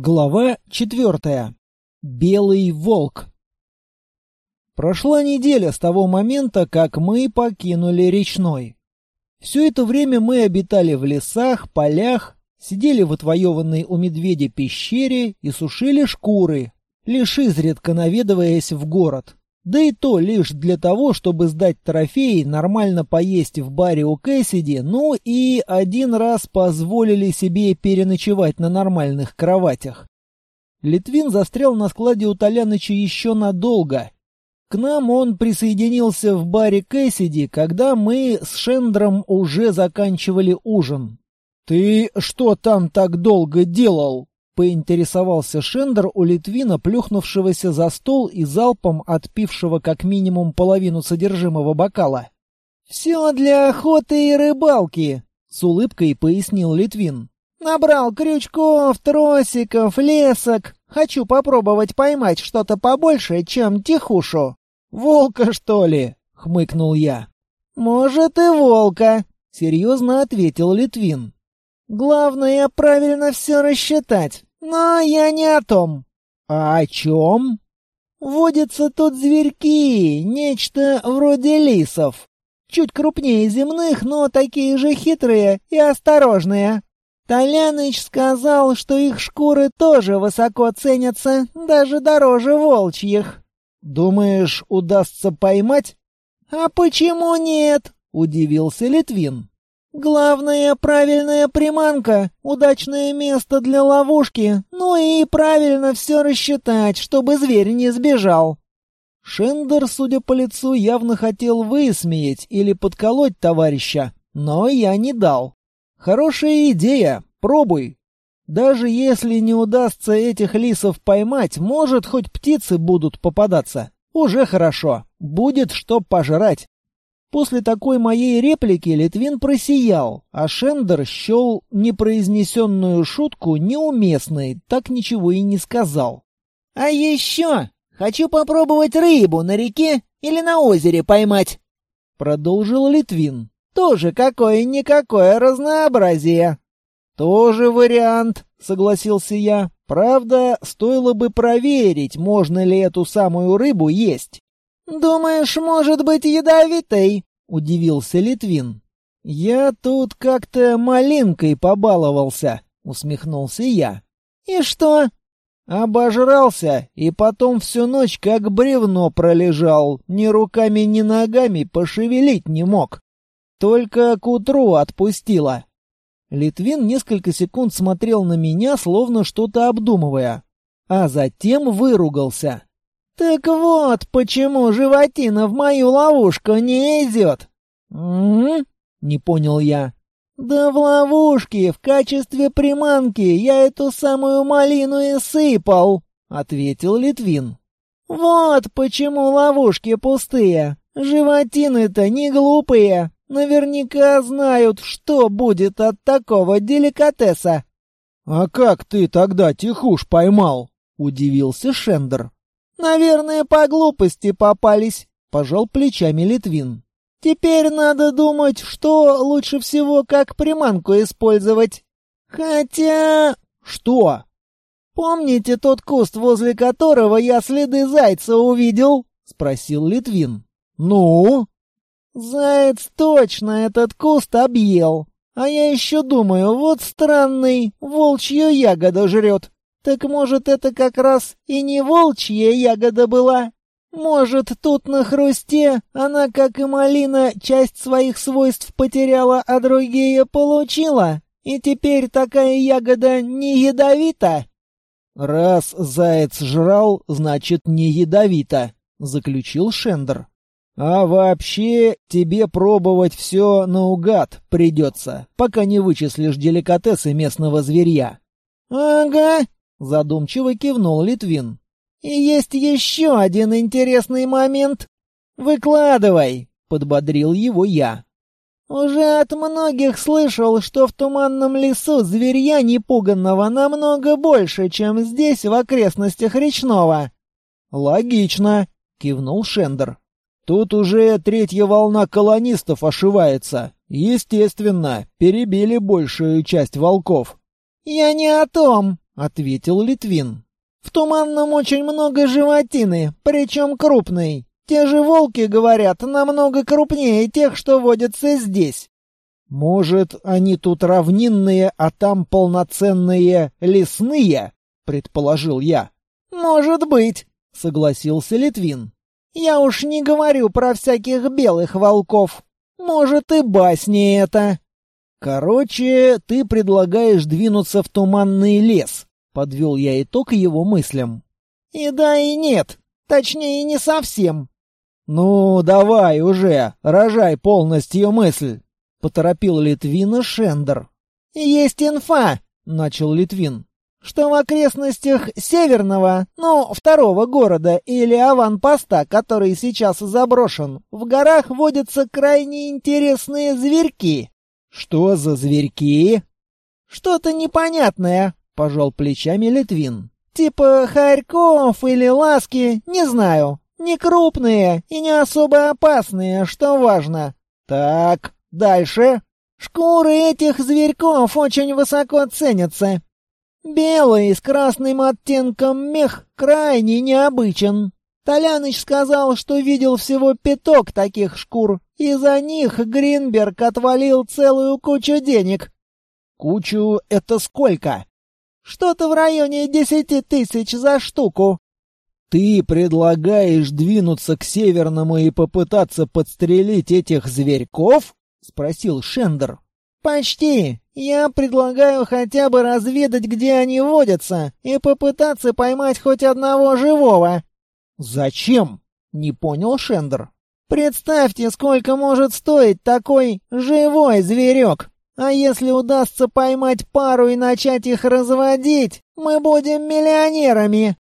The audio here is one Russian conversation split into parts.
Глава четвертая. Белый волк. Прошла неделя с того момента, как мы покинули речной. Все это время мы обитали в лесах, полях, сидели в отвоеванной у медведя пещере и сушили шкуры, лишь изредка наведываясь в город. Да и то лишь для того, чтобы сдать трофеи, нормально поесть в баре у Кэссиди, ну и один раз позволили себе переночевать на нормальных кроватях. Литвин застрял на складе у Толяныча еще надолго. К нам он присоединился в баре Кэссиди, когда мы с Шендром уже заканчивали ужин. «Ты что там так долго делал?» Поинтересовался Шендер у Литвина, плюхнувшегося за стол и залпом отпившего как минимум половину содержимого бокала. «Все для охоты и рыбалки», — с улыбкой пояснил Литвин. «Набрал крючков, тросиков, лесок. Хочу попробовать поймать что-то побольше, чем тихушу». «Волка, что ли?» — хмыкнул я. «Может, и волка», — серьезно ответил Литвин. «Главное, правильно все рассчитать. Но я не о том. А о чем? Водятся тут зверьки, нечто вроде лисов. Чуть крупнее земных, но такие же хитрые и осторожные. Толяныч сказал, что их шкуры тоже высоко ценятся, даже дороже волчьих. Думаешь, удастся поймать? А почему нет? Удивился Литвин. Главное, правильная приманка, удачное место для ловушки, ну и правильно все рассчитать, чтобы зверь не сбежал. Шендер, судя по лицу, явно хотел высмеять или подколоть товарища, но я не дал. Хорошая идея, пробуй. Даже если не удастся этих лисов поймать, может, хоть птицы будут попадаться. Уже хорошо, будет что пожрать. После такой моей реплики Литвин просиял, а Шендер счел непроизнесенную шутку неуместной, так ничего и не сказал. «А еще хочу попробовать рыбу на реке или на озере поймать», — продолжил Литвин. «Тоже какое-никакое разнообразие». «Тоже вариант», — согласился я. «Правда, стоило бы проверить, можно ли эту самую рыбу есть». «Думаешь, может быть ядовитой?» — удивился Литвин. «Я тут как-то малинкой побаловался», — усмехнулся я. «И что?» Обожрался и потом всю ночь как бревно пролежал, ни руками, ни ногами пошевелить не мог. Только к утру отпустила. Литвин несколько секунд смотрел на меня, словно что-то обдумывая, а затем выругался. «Так вот, почему животина в мою ловушку не идет?» Не понял я. «Да в ловушке, в качестве приманки, я эту самую малину и сыпал», — ответил Литвин. «Вот почему ловушки пустые. Животины-то не глупые. Наверняка знают, что будет от такого деликатеса». «А как ты тогда тихуш поймал?» — удивился Шендер. «Наверное, по глупости попались», — пожал плечами Литвин. «Теперь надо думать, что лучше всего как приманку использовать. Хотя...» «Что?» «Помните тот куст, возле которого я следы зайца увидел?» — спросил Литвин. «Ну?» «Заяц точно этот куст объел. А я еще думаю, вот странный, волчью ягоду жрет. Так может, это как раз и не волчья ягода была? Может, тут на хрусте она, как и малина, часть своих свойств потеряла, а другие получила? И теперь такая ягода не ядовита? Раз заяц жрал, значит, не ядовита, заключил Шендер. А вообще, тебе пробовать все наугад придется, пока не вычислишь деликатесы местного зверья. Ага, Задумчиво кивнул Литвин. «И есть еще один интересный момент. Выкладывай!» — подбодрил его я. «Уже от многих слышал, что в туманном лесу зверья непуганного намного больше, чем здесь, в окрестностях речного». «Логично», — кивнул Шендер. «Тут уже третья волна колонистов ошивается. Естественно, перебили большую часть волков». «Я не о том», ответил Литвин. В туманном очень много животины, причем крупной. Те же волки, говорят, намного крупнее тех, что водятся здесь. Может, они тут равнинные, а там полноценные лесные, предположил я. Может быть, согласился Литвин. Я уж не говорю про всяких белых волков. Может, и басни это. Короче, ты предлагаешь двинуться в туманный лес, подвел я итог его мыслям. И да, и нет. Точнее, не совсем. Ну, давай уже, рожай полностью мысль, поторопил Литвина Шендер. Есть инфа, начал Литвин что в окрестностях северного, ну, второго города или аванпоста, который сейчас заброшен, в горах водятся крайне интересные зверьки. Что за зверьки? Что-то непонятное, пожал плечами Литвин. Типа хорьков или ласки, не знаю. Не крупные и не особо опасные, что важно. Так, дальше. Шкуры этих зверьков очень высоко ценятся, Белый с красным оттенком мех крайне необычен. Толяныч сказал, что видел всего пяток таких шкур, и за них Гринберг отвалил целую кучу денег. Кучу — это сколько? Что-то в районе десяти тысяч за штуку. Ты предлагаешь двинуться к северному и попытаться подстрелить этих зверьков? — спросил Шендер. «Почти. Я предлагаю хотя бы разведать, где они водятся, и попытаться поймать хоть одного живого». «Зачем?» — не понял Шендер. «Представьте, сколько может стоить такой живой зверек. А если удастся поймать пару и начать их разводить, мы будем миллионерами».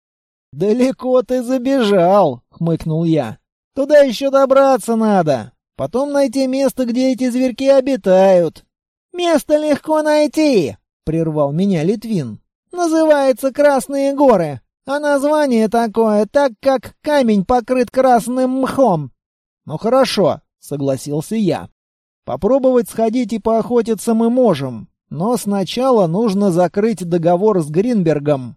«Далеко ты забежал», — хмыкнул я. «Туда еще добраться надо. Потом найти место, где эти зверьки обитают. «Место легко найти», — прервал меня Литвин. «Называется Красные горы, а название такое, так как камень покрыт красным мхом». «Ну хорошо», — согласился я. «Попробовать сходить и поохотиться мы можем, но сначала нужно закрыть договор с Гринбергом».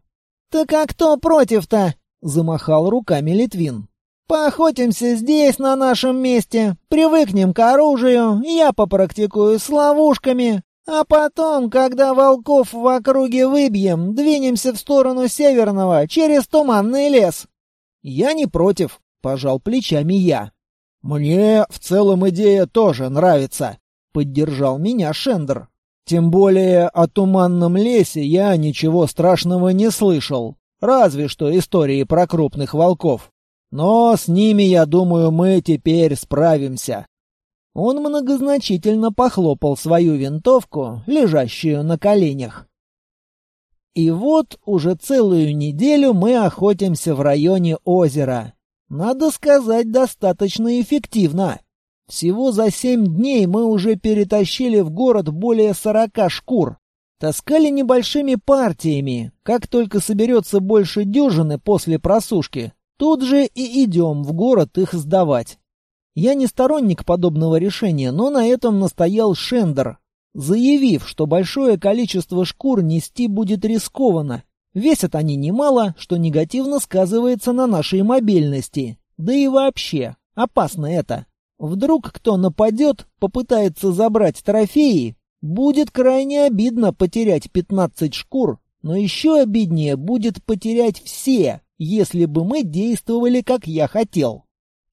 «Так а кто против-то?» — замахал руками Литвин. Поохотимся здесь, на нашем месте, привыкнем к оружию, я попрактикую с ловушками, а потом, когда волков в округе выбьем, двинемся в сторону северного, через туманный лес». «Я не против», — пожал плечами я. «Мне в целом идея тоже нравится», — поддержал меня Шендер. «Тем более о туманном лесе я ничего страшного не слышал, разве что истории про крупных волков. Но с ними, я думаю, мы теперь справимся. Он многозначительно похлопал свою винтовку, лежащую на коленях. И вот уже целую неделю мы охотимся в районе озера. Надо сказать, достаточно эффективно. Всего за семь дней мы уже перетащили в город более сорока шкур. Таскали небольшими партиями. Как только соберется больше дюжины после просушки, Тут же и идем в город их сдавать. Я не сторонник подобного решения, но на этом настоял Шендер, заявив, что большое количество шкур нести будет рискованно. Весят они немало, что негативно сказывается на нашей мобильности. Да и вообще, опасно это. Вдруг кто нападет, попытается забрать трофеи, будет крайне обидно потерять 15 шкур, но еще обиднее будет потерять все, если бы мы действовали, как я хотел.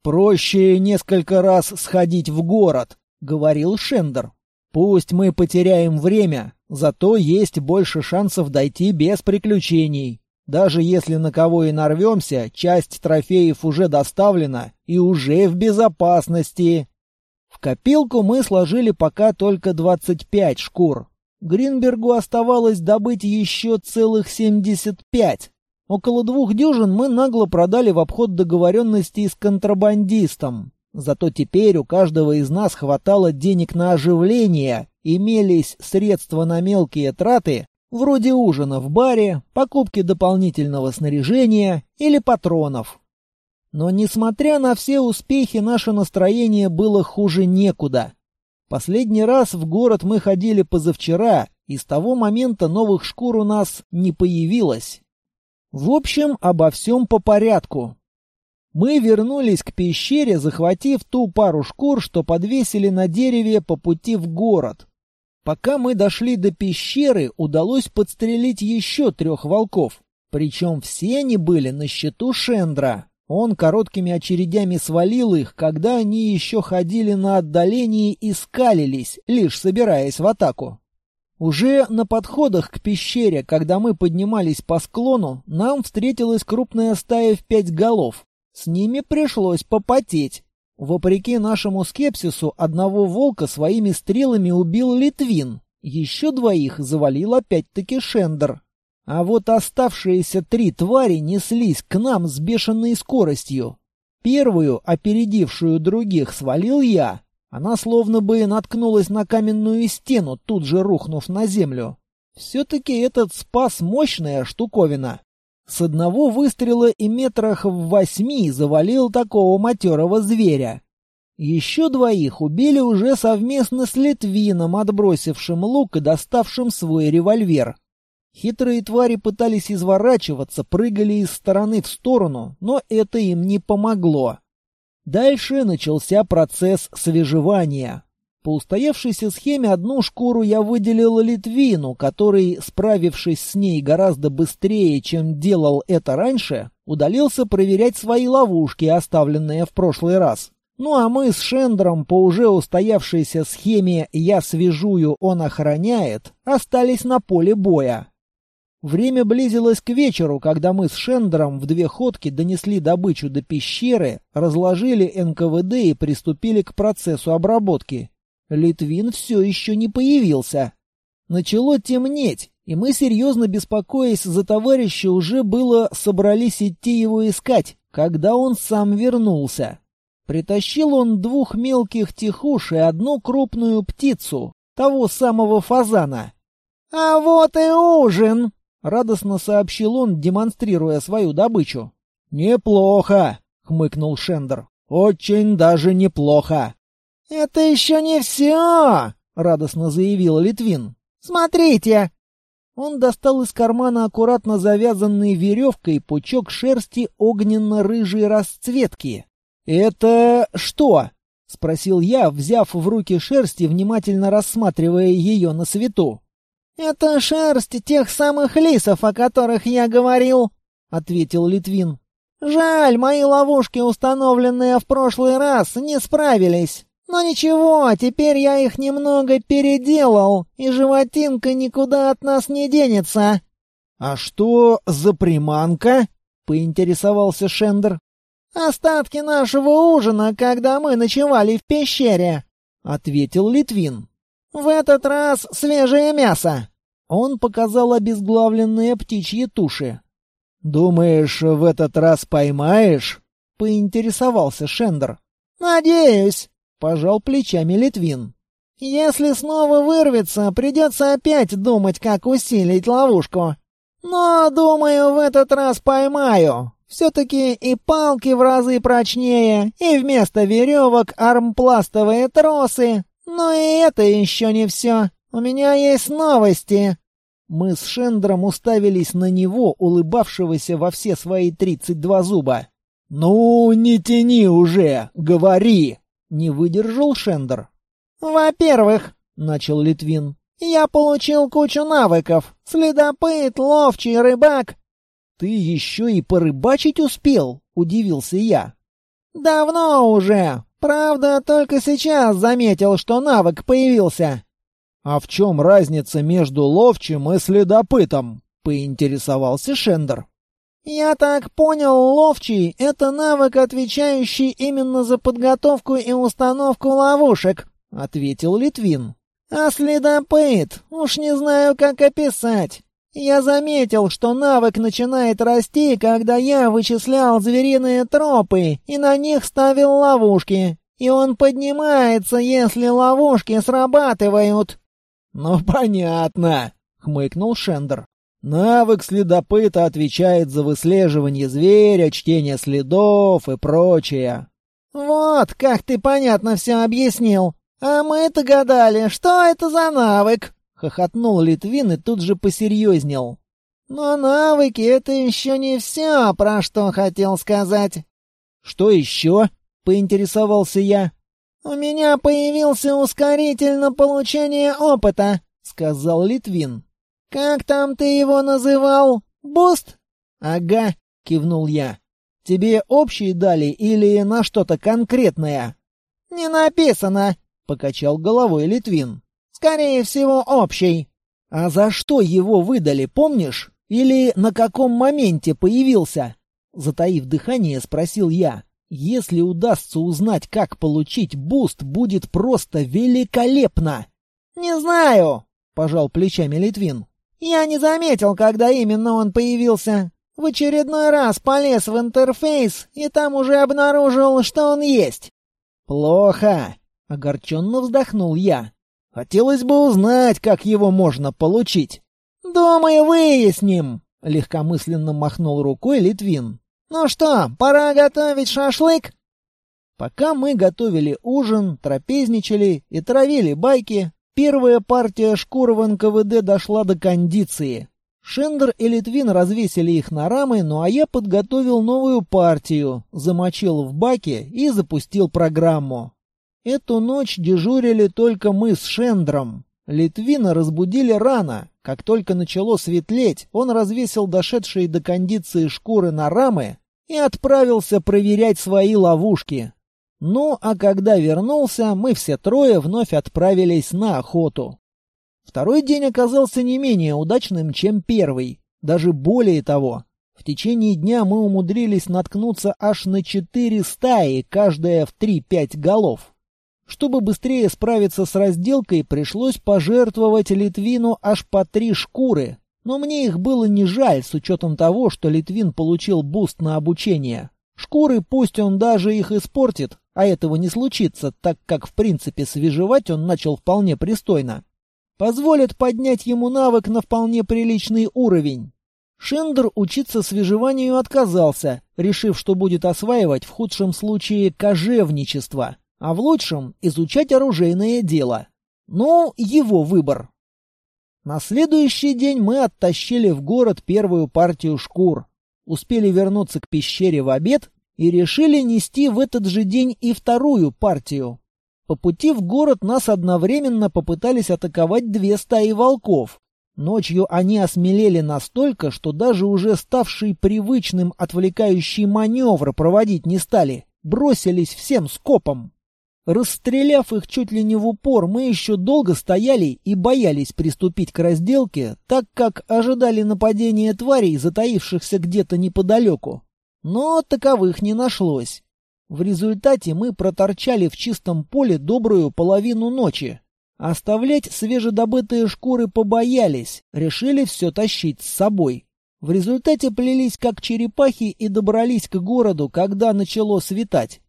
«Проще несколько раз сходить в город», — говорил Шендер. «Пусть мы потеряем время, зато есть больше шансов дойти без приключений. Даже если на кого и нарвемся, часть трофеев уже доставлена и уже в безопасности». В копилку мы сложили пока только 25 шкур. Гринбергу оставалось добыть еще целых 75. Около двух дюжин мы нагло продали в обход договоренности с контрабандистом. Зато теперь у каждого из нас хватало денег на оживление, имелись средства на мелкие траты, вроде ужина в баре, покупки дополнительного снаряжения или патронов. Но несмотря на все успехи, наше настроение было хуже некуда. Последний раз в город мы ходили позавчера, и с того момента новых шкур у нас не появилось. В общем, обо всем по порядку. Мы вернулись к пещере, захватив ту пару шкур, что подвесили на дереве по пути в город. Пока мы дошли до пещеры, удалось подстрелить еще трех волков. Причем все они были на счету Шендра. Он короткими очередями свалил их, когда они еще ходили на отдалении и скалились, лишь собираясь в атаку. Уже на подходах к пещере, когда мы поднимались по склону, нам встретилась крупная стая в пять голов. С ними пришлось попотеть. Вопреки нашему скепсису, одного волка своими стрелами убил Литвин. Еще двоих завалил опять-таки Шендер. А вот оставшиеся три твари неслись к нам с бешеной скоростью. Первую, опередившую других, свалил я. Она словно бы наткнулась на каменную стену, тут же рухнув на землю. Все-таки этот спас мощная штуковина. С одного выстрела и метрах в восьми завалил такого матерого зверя. Еще двоих убили уже совместно с Литвином, отбросившим лук и доставшим свой револьвер. Хитрые твари пытались изворачиваться, прыгали из стороны в сторону, но это им не помогло. Дальше начался процесс свежевания. По устоявшейся схеме одну шкуру я выделил Литвину, который, справившись с ней гораздо быстрее, чем делал это раньше, удалился проверять свои ловушки, оставленные в прошлый раз. Ну а мы с Шендером по уже устоявшейся схеме «я свяжую, он охраняет» остались на поле боя. Время близилось к вечеру, когда мы с Шендером в две ходки донесли добычу до пещеры, разложили НКВД и приступили к процессу обработки. Литвин все еще не появился. Начало темнеть, и мы, серьезно беспокоясь за товарища, уже было собрались идти его искать, когда он сам вернулся. Притащил он двух мелких тихуш и одну крупную птицу, того самого фазана. «А вот и ужин!» — радостно сообщил он, демонстрируя свою добычу. «Неплохо!» — хмыкнул Шендер. «Очень даже неплохо!» «Это еще не все!» — радостно заявил Литвин. «Смотрите!» Он достал из кармана аккуратно завязанный веревкой пучок шерсти огненно-рыжей расцветки. «Это что?» — спросил я, взяв в руки шерсть и внимательно рассматривая ее на свету. «Это шерсть тех самых лисов, о которых я говорил», — ответил Литвин. «Жаль, мои ловушки, установленные в прошлый раз, не справились. Но ничего, теперь я их немного переделал, и животинка никуда от нас не денется. А что за приманка? поинтересовался Шендер. Остатки нашего ужина, когда мы ночевали в пещере, ответил Литвин. В этот раз свежее мясо. Он показал обезглавленные птичьи туши. «Думаешь, в этот раз поймаешь?» — поинтересовался Шендер. «Надеюсь», Пожал плечами Литвин. «Если снова вырвется, придется опять думать, как усилить ловушку. Но, думаю, в этот раз поймаю. Все-таки и палки в разы прочнее, и вместо веревок армпластовые тросы. Но и это еще не все. У меня есть новости». Мы с Шендром уставились на него, улыбавшегося во все свои тридцать два зуба. «Ну, не тяни уже, говори!» Не выдержал Шендер. «Во-первых», — начал Литвин, — «я получил кучу навыков. Следопыт, ловчий, рыбак». «Ты еще и порыбачить успел?» — удивился я. «Давно уже. Правда, только сейчас заметил, что навык появился». «А в чем разница между ловчим и следопытом?» — поинтересовался Шендер. «Я так понял, ловчий — это навык, отвечающий именно за подготовку и установку ловушек», — ответил Литвин. «А следопыт? Уж не знаю, как описать. Я заметил, что навык начинает расти, когда я вычислял звериные тропы и на них ставил ловушки. И он поднимается, если ловушки срабатывают». «Ну, понятно», — хмыкнул Шендер. Навык следопыта отвечает за выслеживание зверя, чтение следов и прочее. «Вот, как ты понятно все объяснил. А мы-то гадали, что это за навык?» — хохотнул Литвин и тут же посерьезнел. Но навыки — это еще не все, про что хотел сказать. Что еще? Поинтересовался я. У меня появился ускоритель на получение опыта, сказал Литвин. Как там ты его называл? Буст? Ага, кивнул я. Тебе общие дали или на что-то конкретное? Не написано, покачал головой Литвин. Скорее всего, общий. А за что его выдали, помнишь? Или на каком моменте появился? Затаив дыхание, спросил я. Если удастся узнать, как получить буст, будет просто великолепно. Не знаю, пожал плечами Литвин. Я не заметил, когда именно он появился. В очередной раз полез в интерфейс и там уже обнаружил, что он есть. Плохо, огорченно вздохнул я. Хотелось бы узнать, как его можно получить. «Думаю, выясним», — легкомысленно махнул рукой Литвин. «Ну что, пора готовить шашлык?» Пока мы готовили ужин, трапезничали и травили байки, первая партия шкур в НКВД дошла до кондиции. Шендер и Литвин развесили их на рамы, ну а я подготовил новую партию, замочил в баке и запустил программу. Эту ночь дежурили только мы с Шендром. Литвина разбудили рано, как только начало светлеть, он развесил дошедшие до кондиции шкуры на рамы и отправился проверять свои ловушки. Ну, а когда вернулся, мы все трое вновь отправились на охоту. Второй день оказался не менее удачным, чем первый. Даже более того, в течение дня мы умудрились наткнуться аж на четыре стаи, каждая в три-пять голов. Чтобы быстрее справиться с разделкой, пришлось пожертвовать Литвину аж по три шкуры. Но мне их было не жаль, с учетом того, что Литвин получил буст на обучение. Шкуры пусть он даже их испортит, а этого не случится, так как в принципе свежевать он начал вполне пристойно. Позволят поднять ему навык на вполне приличный уровень. Шендер учиться свежеванию отказался, решив, что будет осваивать в худшем случае кожевничество а в лучшем изучать оружейное дело. Ну, его выбор. На следующий день мы оттащили в город первую партию шкур, успели вернуться к пещере в обед и решили нести в этот же день и вторую партию. По пути в город нас одновременно попытались атаковать две стаи волков. Ночью они осмелели настолько, что даже уже ставший привычным отвлекающий маневр проводить не стали, бросились всем скопом. Расстреляв их чуть ли не в упор, мы еще долго стояли и боялись приступить к разделке, так как ожидали нападения тварей, затаившихся где-то неподалеку. Но таковых не нашлось. В результате мы проторчали в чистом поле добрую половину ночи. Оставлять свежедобытые шкуры побоялись, решили все тащить с собой. В результате плелись как черепахи и добрались к городу, когда начало светать.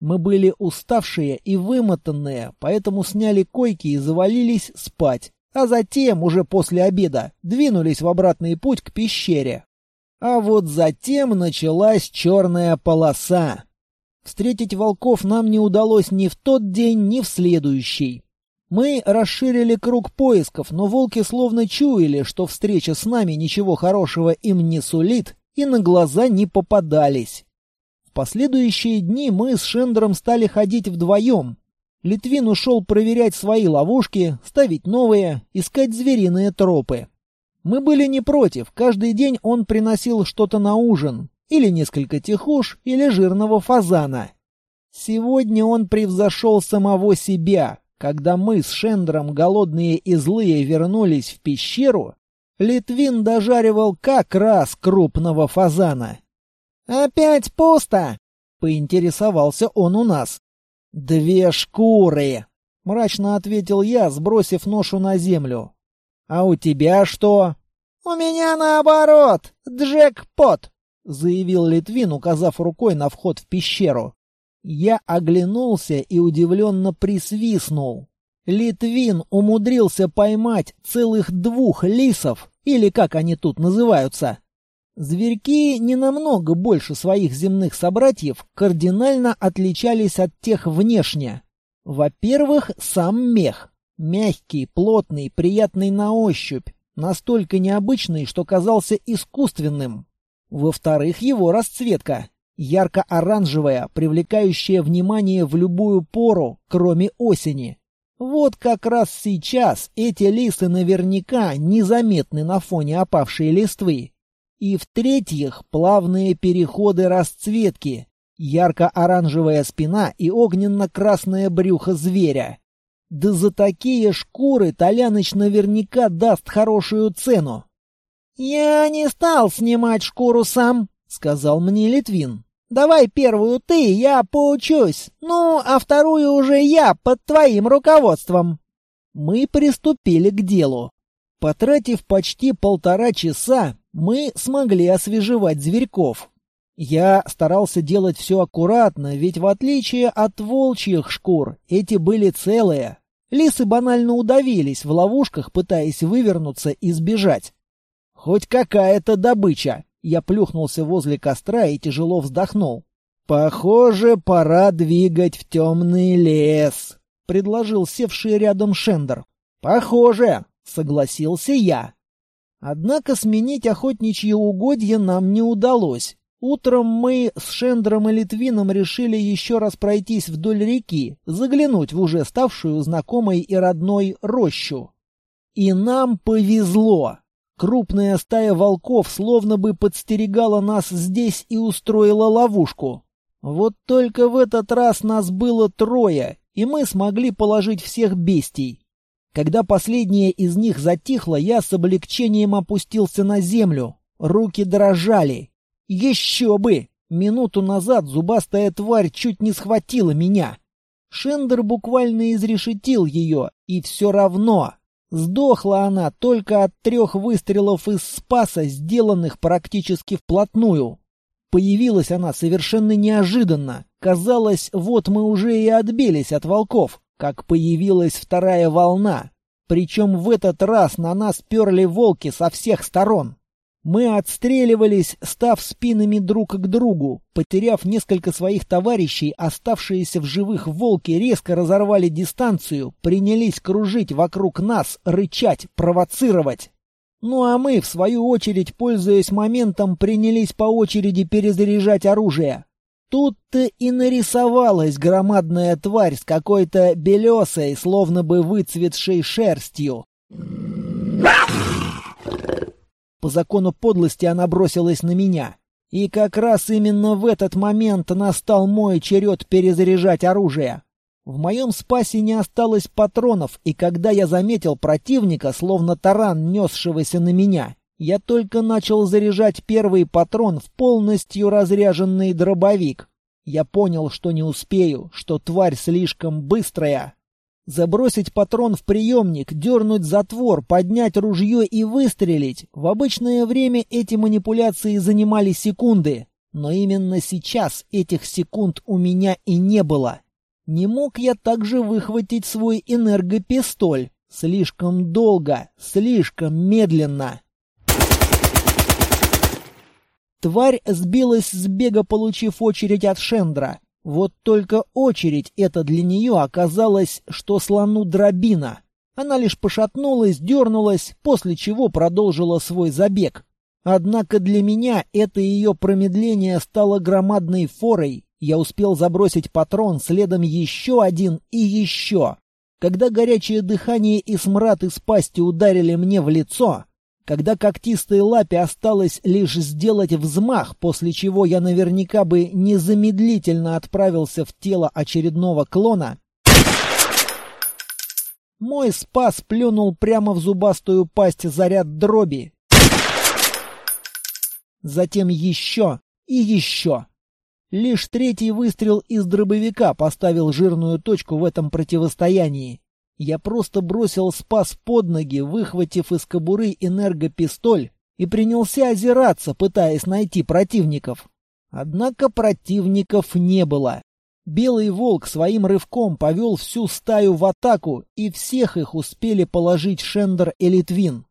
Мы были уставшие и вымотанные, поэтому сняли койки и завалились спать. А затем, уже после обеда, двинулись в обратный путь к пещере. А вот затем началась черная полоса. Встретить волков нам не удалось ни в тот день, ни в следующий. Мы расширили круг поисков, но волки словно чуяли, что встреча с нами ничего хорошего им не сулит, и на глаза не попадались. В последующие дни мы с Шендером стали ходить вдвоем. Литвин ушел проверять свои ловушки, ставить новые, искать звериные тропы. Мы были не против, каждый день он приносил что-то на ужин, или несколько тихуш, или жирного фазана. Сегодня он превзошел самого себя. Когда мы с Шендером, голодные и злые, вернулись в пещеру, Литвин дожаривал как раз крупного фазана. «Опять пусто?» — поинтересовался он у нас. «Две шкуры!» — мрачно ответил я, сбросив ношу на землю. «А у тебя что?» «У меня наоборот! Джекпот!» — заявил Литвин, указав рукой на вход в пещеру. Я оглянулся и удивленно присвистнул. Литвин умудрился поймать целых двух лисов, или как они тут называются. Зверьки не намного больше своих земных собратьев кардинально отличались от тех внешне. Во-первых, сам мех. Мягкий, плотный, приятный на ощупь, настолько необычный, что казался искусственным. Во-вторых, его расцветка. Ярко-оранжевая, привлекающая внимание в любую пору, кроме осени. Вот как раз сейчас эти лисы наверняка незаметны на фоне опавшей листвы. И в-третьих, плавные переходы расцветки, ярко-оранжевая спина и огненно-красное брюхо зверя. Да за такие шкуры Толяныч наверняка даст хорошую цену. «Я не стал снимать шкуру сам», — сказал мне Литвин. Давай первую ты, я поучусь. Ну, а вторую уже я, под твоим руководством. Мы приступили к делу. Потратив почти полтора часа, мы смогли освежевать зверьков. Я старался делать все аккуратно, ведь в отличие от волчьих шкур, эти были целые. Лисы банально удавились в ловушках, пытаясь вывернуться и сбежать. Хоть какая-то добыча. Я плюхнулся возле костра и тяжело вздохнул. «Похоже, пора двигать в темный лес», — предложил севший рядом Шендер. «Похоже», — согласился я. Однако сменить охотничьи угодья нам не удалось. Утром мы с Шендером и Литвином решили еще раз пройтись вдоль реки, заглянуть в уже ставшую знакомой и родной рощу. И нам повезло. Крупная стая волков словно бы подстерегала нас здесь и устроила ловушку. Вот только в этот раз нас было трое, и мы смогли положить всех бестий. Когда последняя из них затихла, я с облегчением опустился на землю. Руки дрожали. Еще бы! Минуту назад зубастая тварь чуть не схватила меня. Шендер буквально изрешетил ее, и все равно Сдохла она только от трех выстрелов из спаса, сделанных практически вплотную. Появилась она совершенно неожиданно. Казалось, вот мы уже и отбились от волков, как появилась вторая волна. Причем в этот раз на нас перли волки со всех сторон. Мы отстреливались, став спинами друг к другу. Потеряв несколько своих товарищей, оставшиеся в живых волки резко разорвали дистанцию, принялись кружить вокруг нас, рычать, провоцировать. Ну а мы, в свою очередь, пользуясь моментом, принялись по очереди перезаряжать оружие. Тут-то и нарисовалась громадная тварь с какой-то белесой, словно бы выцветшей шерстью. По закону подлости она бросилась на меня. И как раз именно в этот момент настал мой черед перезаряжать оружие. В моем спасе не осталось патронов, и когда я заметил противника, словно таран, несшегося на меня, я только начал заряжать первый патрон в полностью разряженный дробовик. Я понял, что не успею, что тварь слишком быстрая. Забросить патрон в приемник, дернуть затвор, поднять ружье и выстрелить. В обычное время эти манипуляции занимали секунды. Но именно сейчас этих секунд у меня и не было. Не мог я также выхватить свой энергопистоль. Слишком долго, слишком медленно. Тварь сбилась с бега, получив очередь от Шендра. Вот только очередь эта для нее оказалась, что слону дробина. Она лишь пошатнулась, дернулась, после чего продолжила свой забег. Однако для меня это ее промедление стало громадной форой. Я успел забросить патрон, следом еще один и еще. Когда горячее дыхание и смрад из пасти ударили мне в лицо, когда когтистой лапе осталось лишь сделать взмах, после чего я наверняка бы незамедлительно отправился в тело очередного клона, мой спас плюнул прямо в зубастую пасть заряд дроби. Затем еще и еще. Лишь третий выстрел из дробовика поставил жирную точку в этом противостоянии. Я просто бросил спас под ноги, выхватив из кобуры энергопистоль и принялся озираться, пытаясь найти противников. Однако противников не было. Белый волк своим рывком повел всю стаю в атаку, и всех их успели положить Шендер и Литвин.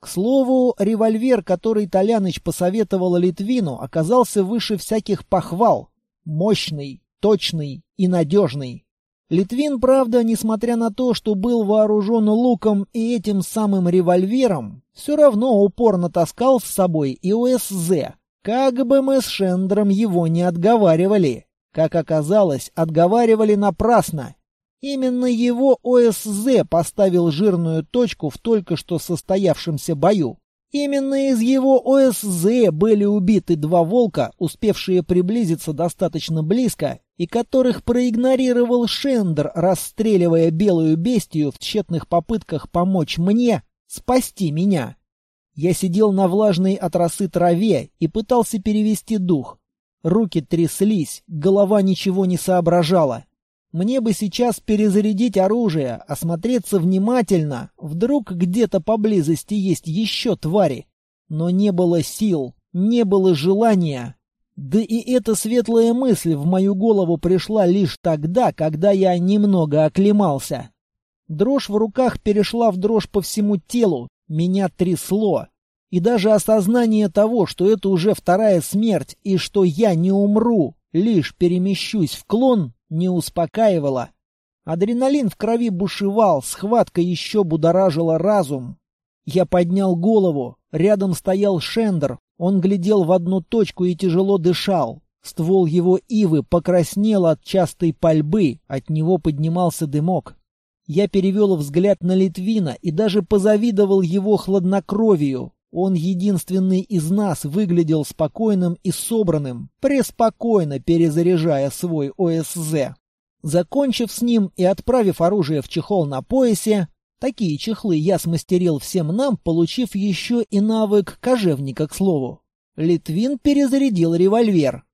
К слову, револьвер, который Толяныч посоветовал Литвину, оказался выше всяких похвал. Мощный, точный и надежный. Литвин, правда, несмотря на то, что был вооружен луком и этим самым револьвером, все равно упорно таскал с собой и ОСЗ. Как бы мы с Шендром его не отговаривали. Как оказалось, отговаривали напрасно. Именно его ОСЗ поставил жирную точку в только что состоявшемся бою. Именно из его ОСЗ были убиты два волка, успевшие приблизиться достаточно близко, и которых проигнорировал Шендер, расстреливая белую бестию в тщетных попытках помочь мне спасти меня. Я сидел на влажной от росы траве и пытался перевести дух. Руки тряслись, голова ничего не соображала. Мне бы сейчас перезарядить оружие, осмотреться внимательно. Вдруг где-то поблизости есть еще твари. Но не было сил, не было желания. Да и эта светлая мысль в мою голову пришла лишь тогда, когда я немного оклемался. Дрожь в руках перешла в дрожь по всему телу, меня трясло. И даже осознание того, что это уже вторая смерть и что я не умру, лишь перемещусь в клон, не успокаивало. Адреналин в крови бушевал, схватка еще будоражила разум. Я поднял голову. Рядом стоял Шендер. Он глядел в одну точку и тяжело дышал. Ствол его ивы покраснел от частой пальбы, от него поднимался дымок. Я перевел взгляд на Литвина и даже позавидовал его хладнокровию. Он единственный из нас выглядел спокойным и собранным, преспокойно перезаряжая свой ОСЗ. Закончив с ним и отправив оружие в чехол на поясе, такие чехлы я смастерил всем нам, получив еще и навык кожевника, к слову. Литвин перезарядил револьвер.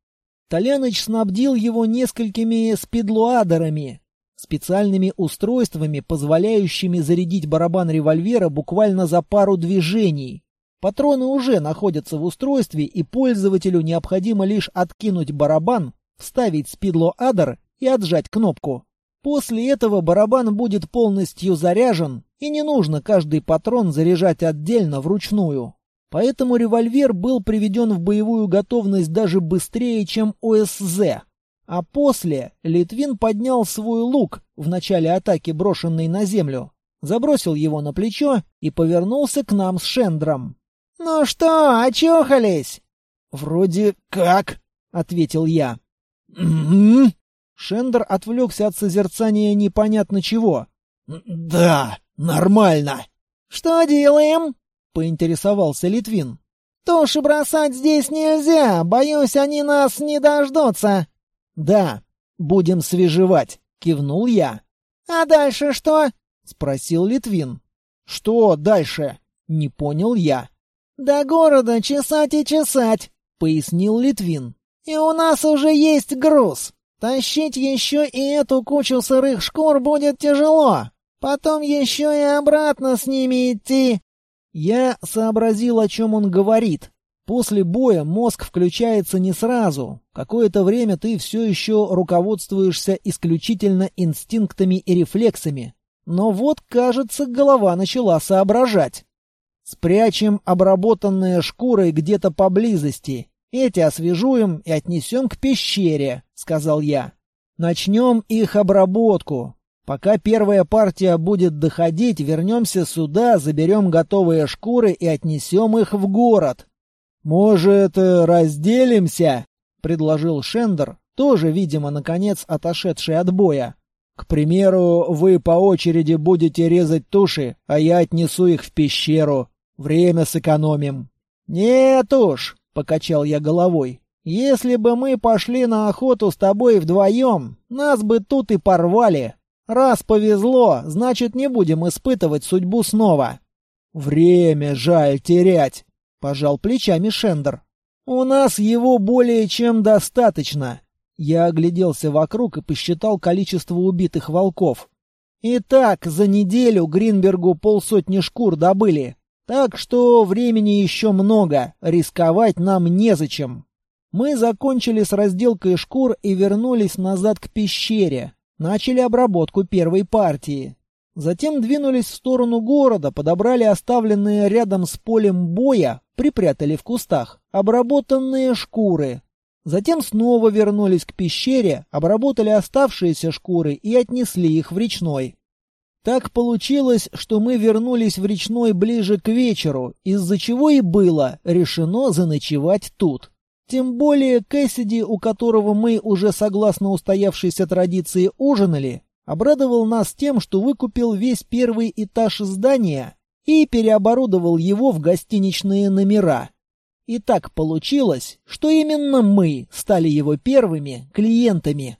Толяныч снабдил его несколькими спидлуадерами, специальными устройствами, позволяющими зарядить барабан револьвера буквально за пару движений, Патроны уже находятся в устройстве, и пользователю необходимо лишь откинуть барабан, вставить спидло-адер и отжать кнопку. После этого барабан будет полностью заряжен, и не нужно каждый патрон заряжать отдельно вручную. Поэтому револьвер был приведен в боевую готовность даже быстрее, чем ОСЗ. А после Литвин поднял свой лук в начале атаки, брошенный на землю, забросил его на плечо и повернулся к нам с Шендром. «Ну что, очухались?» «Вроде как», — ответил я. «М-м-м». Шендер отвлекся от созерцания непонятно чего. «Да, нормально». «Что делаем?» — поинтересовался Литвин. «Туши бросать здесь нельзя, боюсь, они нас не дождутся». «Да, будем свежевать», — кивнул я. «А дальше что?» — спросил Литвин. «Что дальше?» — не понял я. «До города чесать и чесать», — пояснил Литвин. «И у нас уже есть груз. Тащить еще и эту кучу сырых шкур будет тяжело. Потом еще и обратно с ними идти». Я сообразил, о чем он говорит. После боя мозг включается не сразу. Какое-то время ты все еще руководствуешься исключительно инстинктами и рефлексами. Но вот, кажется, голова начала соображать. Спрячем обработанные шкуры где-то поблизости. Эти освежуем и отнесем к пещере, — сказал я. Начнем их обработку. Пока первая партия будет доходить, вернемся сюда, заберем готовые шкуры и отнесем их в город. «Может, разделимся?» — предложил Шендер, тоже, видимо, наконец отошедший от боя. «К примеру, вы по очереди будете резать туши, а я отнесу их в пещеру. Время сэкономим. Нет уж, покачал я головой. Если бы мы пошли на охоту с тобой вдвоем, нас бы тут и порвали. Раз повезло, значит не будем испытывать судьбу снова. Время жаль терять, пожал плечами Шендер. У нас его более чем достаточно. Я огляделся вокруг и посчитал количество убитых волков. Итак, за неделю Гринбергу полсотни шкур добыли. Так что времени еще много, рисковать нам незачем. Мы закончили с разделкой шкур и вернулись назад к пещере. Начали обработку первой партии. Затем двинулись в сторону города, подобрали оставленные рядом с полем боя, припрятали в кустах, обработанные шкуры. Затем снова вернулись к пещере, обработали оставшиеся шкуры и отнесли их в речной. Так получилось, что мы вернулись в речной ближе к вечеру, из-за чего и было решено заночевать тут. Тем более Кэссиди, у которого мы уже согласно устоявшейся традиции ужинали, обрадовал нас тем, что выкупил весь первый этаж здания и переоборудовал его в гостиничные номера. И так получилось, что именно мы стали его первыми клиентами.